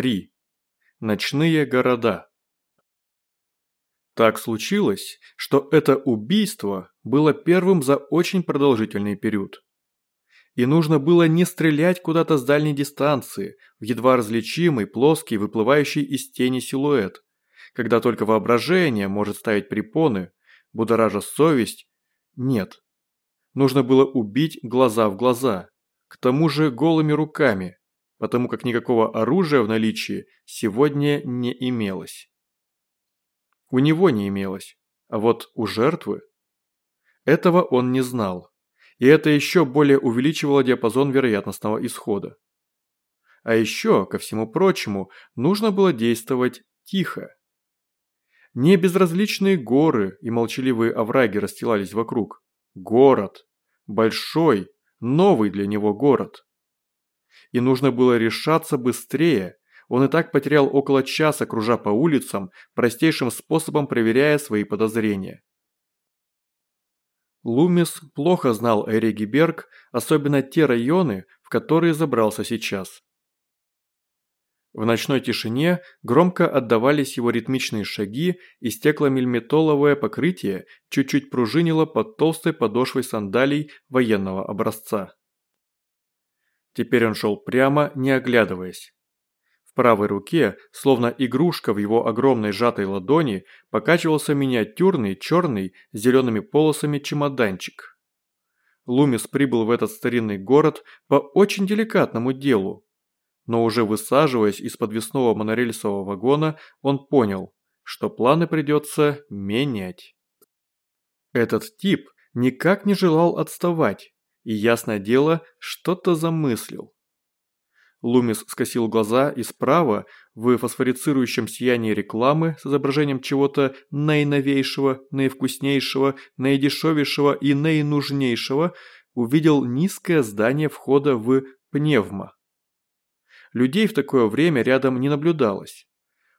3. Ночные города. Так случилось, что это убийство было первым за очень продолжительный период. И нужно было не стрелять куда-то с дальней дистанции, в едва различимый, плоский, выплывающий из тени силуэт, когда только воображение может ставить препоны, будоража совесть. Нет. Нужно было убить глаза в глаза, к тому же голыми руками, потому как никакого оружия в наличии сегодня не имелось. У него не имелось, а вот у жертвы. Этого он не знал, и это еще более увеличивало диапазон вероятностного исхода. А еще, ко всему прочему, нужно было действовать тихо. Не безразличные горы и молчаливые овраги расстилались вокруг. Город. Большой, новый для него город. И нужно было решаться быстрее. Он и так потерял около часа, кружа по улицам, простейшим способом проверяя свои подозрения. Лумис плохо знал Эригиберг, особенно те районы, в которые забрался сейчас. В ночной тишине громко отдавались его ритмичные шаги, и стекломельметоловое покрытие чуть-чуть пружинило под толстой подошвой сандалий военного образца. Теперь он шел прямо, не оглядываясь. В правой руке, словно игрушка в его огромной сжатой ладони, покачивался миниатюрный, черный, с зелеными полосами чемоданчик. Лумис прибыл в этот старинный город по очень деликатному делу. Но уже высаживаясь из подвесного монорельсового вагона, он понял, что планы придется менять. Этот тип никак не желал отставать и, ясное дело, что-то замыслил. Лумис скосил глаза и справа, в фосфорицирующем сиянии рекламы с изображением чего-то наиновейшего, наивкуснейшего, наидешевейшего и наинужнейшего, увидел низкое здание входа в пневмо. Людей в такое время рядом не наблюдалось.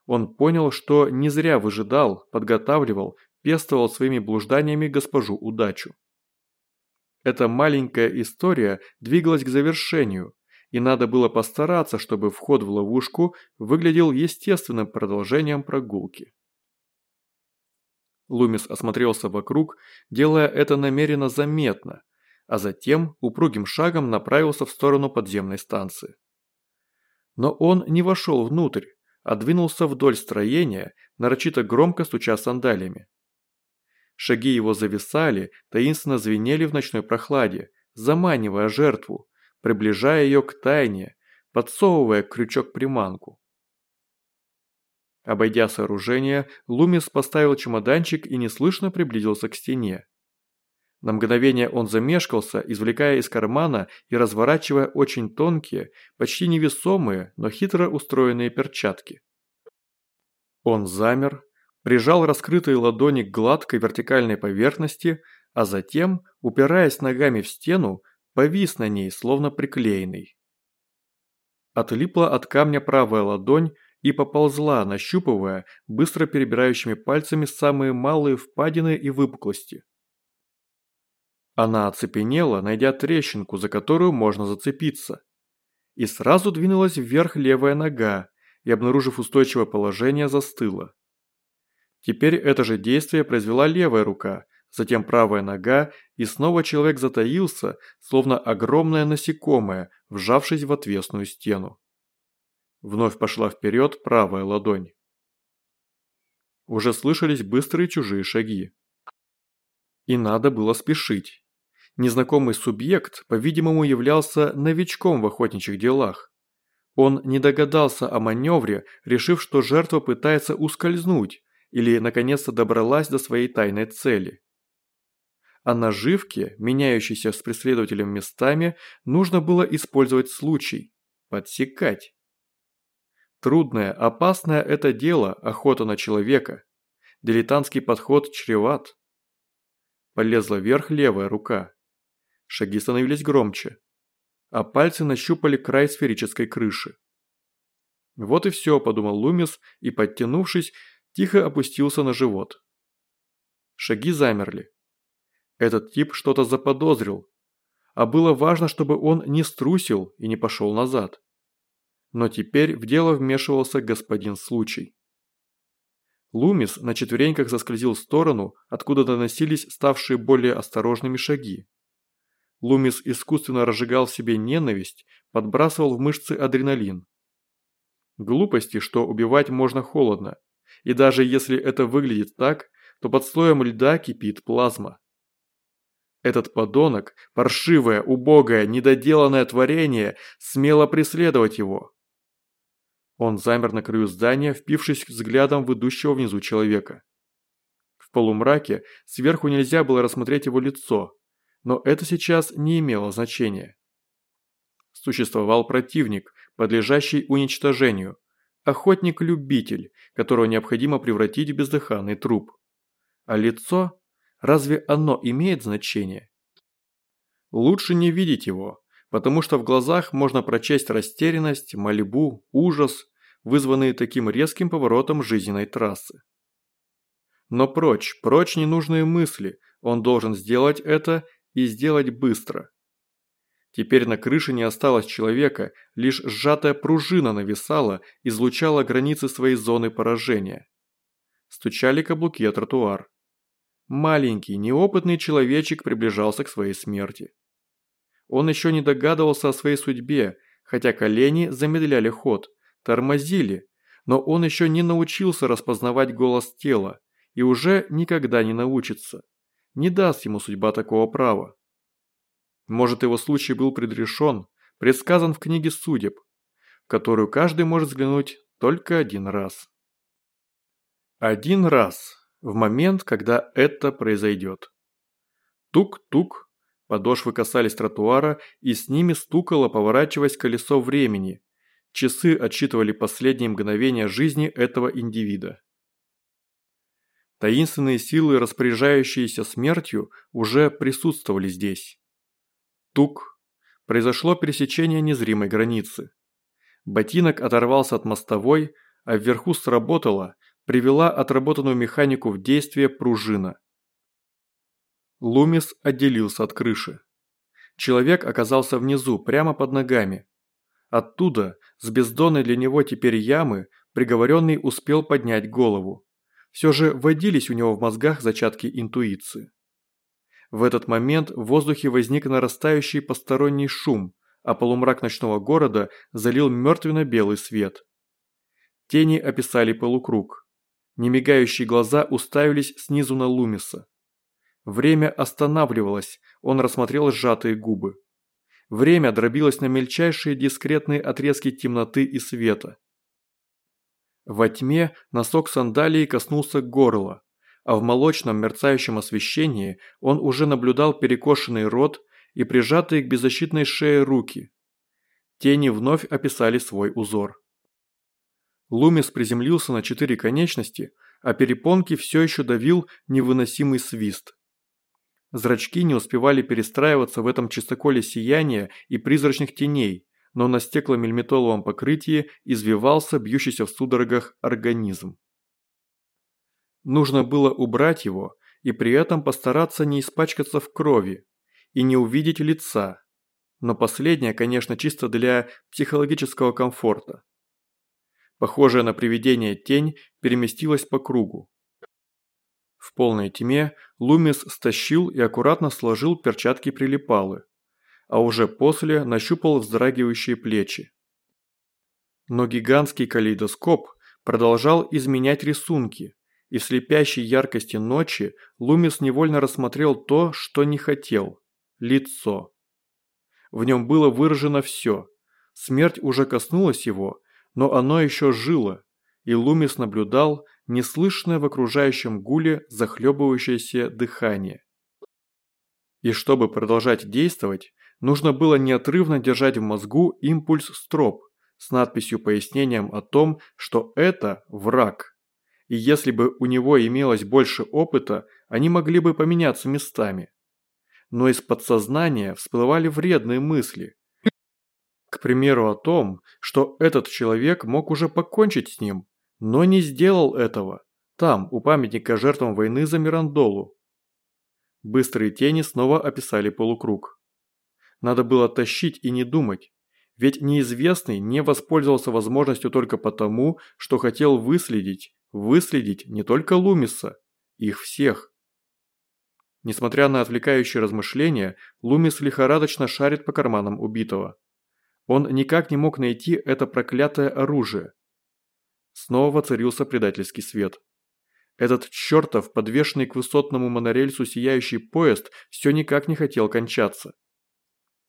Он понял, что не зря выжидал, подготавливал, пестовал своими блужданиями госпожу удачу. Эта маленькая история двигалась к завершению, и надо было постараться, чтобы вход в ловушку выглядел естественным продолжением прогулки. Лумис осмотрелся вокруг, делая это намеренно заметно, а затем упругим шагом направился в сторону подземной станции. Но он не вошел внутрь, а двинулся вдоль строения, нарочито громко стуча сандалиями. Шаги его зависали, таинственно звенели в ночной прохладе, заманивая жертву, приближая ее к тайне, подсовывая крючок-приманку. Обойдя сооружение, Лумис поставил чемоданчик и неслышно приблизился к стене. На мгновение он замешкался, извлекая из кармана и разворачивая очень тонкие, почти невесомые, но хитро устроенные перчатки. Он замер, прижал раскрытые ладони к гладкой вертикальной поверхности, а затем, упираясь ногами в стену, повис на ней, словно приклеенный. Отлипла от камня правая ладонь и поползла, нащупывая, быстро перебирающими пальцами самые малые впадины и выпуклости. Она оцепенела, найдя трещинку, за которую можно зацепиться. И сразу двинулась вверх левая нога, и, обнаружив устойчивое положение, застыла. Теперь это же действие произвела левая рука, затем правая нога, и снова человек затаился, словно огромное насекомое, вжавшись в отвесную стену. Вновь пошла вперед правая ладонь. Уже слышались быстрые чужие шаги. И надо было спешить. Незнакомый субъект, по-видимому, являлся новичком в охотничьих делах. Он не догадался о маневре, решив, что жертва пытается ускользнуть, или наконец-то добралась до своей тайной цели. А наживки, меняющиеся с преследователем местами, нужно было использовать случай, подсекать. Трудное, опасное это дело, охота на человека. Дилетантский подход чреват. Полезла вверх левая рука. Шаги становились громче. А пальцы нащупали край сферической крыши. Вот и все, подумал Лумис и, подтянувшись, тихо опустился на живот. Шаги замерли. Этот тип что-то заподозрил. А было важно, чтобы он не струсил и не пошел назад. Но теперь в дело вмешивался господин случай. Лумис на четвереньках заскользил в сторону, откуда доносились ставшие более осторожными шаги. Лумис искусственно разжигал в себе ненависть, подбрасывал в мышцы адреналин. Глупости, что убивать можно холодно. И даже если это выглядит так, то под слоем льда кипит плазма. Этот подонок, паршивое, убогое, недоделанное творение, смело преследовать его. Он замер на краю здания, впившись взглядом в идущего внизу человека. В полумраке сверху нельзя было рассмотреть его лицо, но это сейчас не имело значения. Существовал противник, подлежащий уничтожению, охотник-любитель, которого необходимо превратить в бездыханный труп. А лицо? Разве оно имеет значение? Лучше не видеть его, потому что в глазах можно прочесть растерянность, мольбу, ужас, вызванные таким резким поворотом жизненной трассы. Но прочь, прочь ненужные мысли, он должен сделать это и сделать быстро. Теперь на крыше не осталось человека, лишь сжатая пружина нависала, излучала границы своей зоны поражения. Стучали каблуки о тротуар. Маленький, неопытный человечек приближался к своей смерти. Он еще не догадывался о своей судьбе, хотя колени замедляли ход, тормозили, но он еще не научился распознавать голос тела и уже никогда не научится. Не даст ему судьба такого права. Может его случай был предрешен, предсказан в книге судеб, в которую каждый может взглянуть только один раз. Один раз, в момент, когда это произойдет. Тук-тук, подошвы касались тротуара, и с ними стукало, поворачиваясь колесо времени. Часы отсчитывали последние мгновения жизни этого индивида. Таинственные силы, распоряжающиеся смертью, уже присутствовали здесь. Тук. Произошло пересечение незримой границы. Ботинок оторвался от мостовой, а вверху сработала, привела отработанную механику в действие пружина. Лумис отделился от крыши. Человек оказался внизу, прямо под ногами. Оттуда, с бездонной для него теперь ямы, приговоренный успел поднять голову. Все же водились у него в мозгах зачатки интуиции. В этот момент в воздухе возник нарастающий посторонний шум, а полумрак ночного города залил мертвенно-белый свет. Тени описали полукруг. Немигающие глаза уставились снизу на Лумиса. Время останавливалось, он рассмотрел сжатые губы. Время дробилось на мельчайшие дискретные отрезки темноты и света. Во тьме носок сандалии коснулся горла, а в молочном мерцающем освещении он уже наблюдал перекошенный рот и прижатые к беззащитной шее руки. Тени вновь описали свой узор. Лумис приземлился на четыре конечности, а перепонки все еще давил невыносимый свист. Зрачки не успевали перестраиваться в этом чистоколе сияния и призрачных теней, но на стекломельметоловом покрытии извивался бьющийся в судорогах организм. Нужно было убрать его и при этом постараться не испачкаться в крови и не увидеть лица. Но последнее, конечно, чисто для психологического комфорта. Похожая на привидение тень переместилась по кругу. В полной тьме Лумис стащил и аккуратно сложил перчатки-прилипалы, а уже после нащупал вздрагивающие плечи. Но гигантский калейдоскоп продолжал изменять рисунки, и в слепящей яркости ночи Лумис невольно рассмотрел то, что не хотел – лицо. В нем было выражено все. Смерть уже коснулась его, но оно еще жило, и Лумис наблюдал неслышное в окружающем гуле захлебывающееся дыхание. И чтобы продолжать действовать, нужно было неотрывно держать в мозгу импульс строп с надписью-пояснением о том, что это враг и если бы у него имелось больше опыта, они могли бы поменяться местами. Но из подсознания всплывали вредные мысли. К примеру о том, что этот человек мог уже покончить с ним, но не сделал этого, там, у памятника жертвам войны за Мирандолу. Быстрые тени снова описали полукруг. Надо было тащить и не думать. Ведь неизвестный не воспользовался возможностью только потому, что хотел выследить, выследить не только Лумиса, их всех. Несмотря на отвлекающие размышления, Лумис лихорадочно шарит по карманам убитого. Он никак не мог найти это проклятое оружие. Снова воцарился предательский свет. Этот чертов, подвешенный к высотному монорельсу сияющий поезд, все никак не хотел кончаться.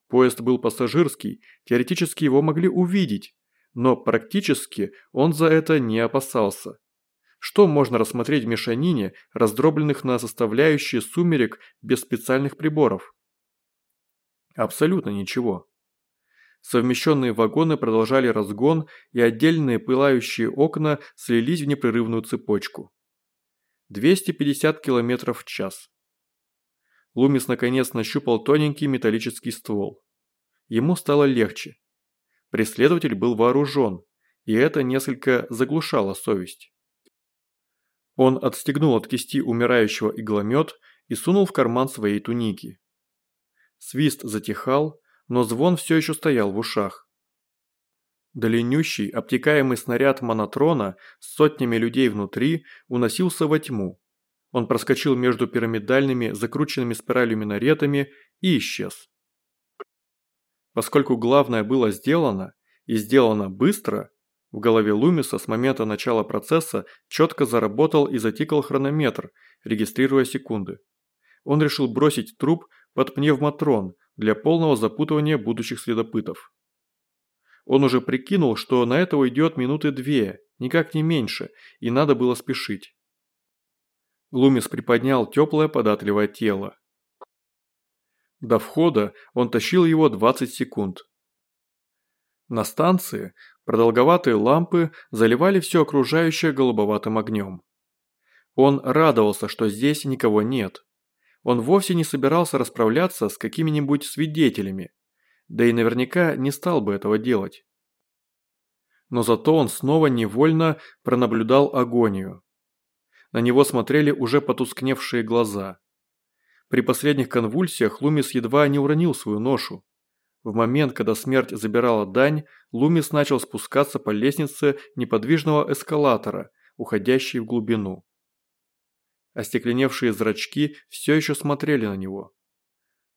Поезд был пассажирский, теоретически его могли увидеть, но практически он за это не опасался. Что можно рассмотреть в мешанине, раздробленных на составляющие сумерек без специальных приборов? Абсолютно ничего. Совмещенные вагоны продолжали разгон, и отдельные пылающие окна слились в непрерывную цепочку. 250 км в час. Лумис наконец нащупал тоненький металлический ствол. Ему стало легче. Преследователь был вооружен, и это несколько заглушало совесть. Он отстегнул от кисти умирающего игломет и сунул в карман своей туники. Свист затихал, но звон все еще стоял в ушах. Длиннющий, обтекаемый снаряд монотрона с сотнями людей внутри уносился во тьму. Он проскочил между пирамидальными, закрученными спиралью минаретами и исчез. Поскольку главное было сделано, и сделано быстро, в голове Лумиса с момента начала процесса четко заработал и затикал хронометр, регистрируя секунды. Он решил бросить труп под пневматрон для полного запутывания будущих следопытов. Он уже прикинул, что на это уйдет минуты две, никак не меньше, и надо было спешить. Лумис приподнял теплое податливое тело. До входа он тащил его 20 секунд. На станции Продолговатые лампы заливали все окружающее голубоватым огнем. Он радовался, что здесь никого нет. Он вовсе не собирался расправляться с какими-нибудь свидетелями, да и наверняка не стал бы этого делать. Но зато он снова невольно пронаблюдал агонию. На него смотрели уже потускневшие глаза. При последних конвульсиях Лумис едва не уронил свою ношу. В момент, когда смерть забирала дань, Лумис начал спускаться по лестнице неподвижного эскалатора, уходящей в глубину. Остекленевшие зрачки все еще смотрели на него.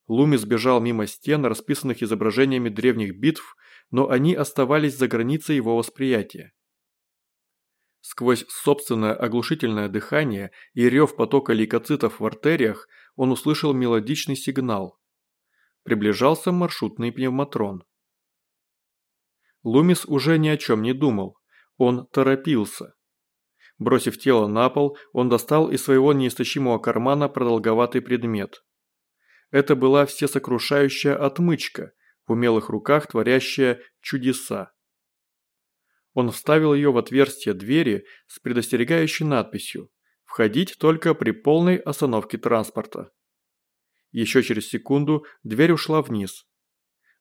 Лумис бежал мимо стен, расписанных изображениями древних битв, но они оставались за границей его восприятия. Сквозь собственное оглушительное дыхание и рев потока лейкоцитов в артериях он услышал мелодичный сигнал приближался маршрутный пневматрон. Лумис уже ни о чем не думал, он торопился. Бросив тело на пол, он достал из своего неистощимого кармана продолговатый предмет. Это была всесокрушающая отмычка, в умелых руках творящая чудеса. Он вставил ее в отверстие двери с предостерегающей надписью «Входить только при полной остановке транспорта». Еще через секунду дверь ушла вниз.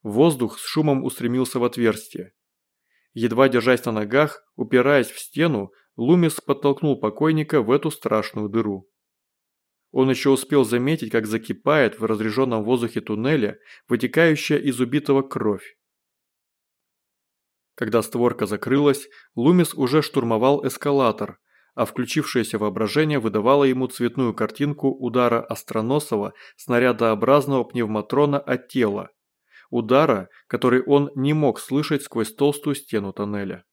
Воздух с шумом устремился в отверстие. Едва держась на ногах, упираясь в стену, Лумис подтолкнул покойника в эту страшную дыру. Он еще успел заметить, как закипает в разреженном воздухе туннеля вытекающая из убитого кровь. Когда створка закрылась, Лумис уже штурмовал эскалатор, а включившееся воображение выдавало ему цветную картинку удара остроносого снарядообразного пневматрона от тела. Удара, который он не мог слышать сквозь толстую стену тоннеля.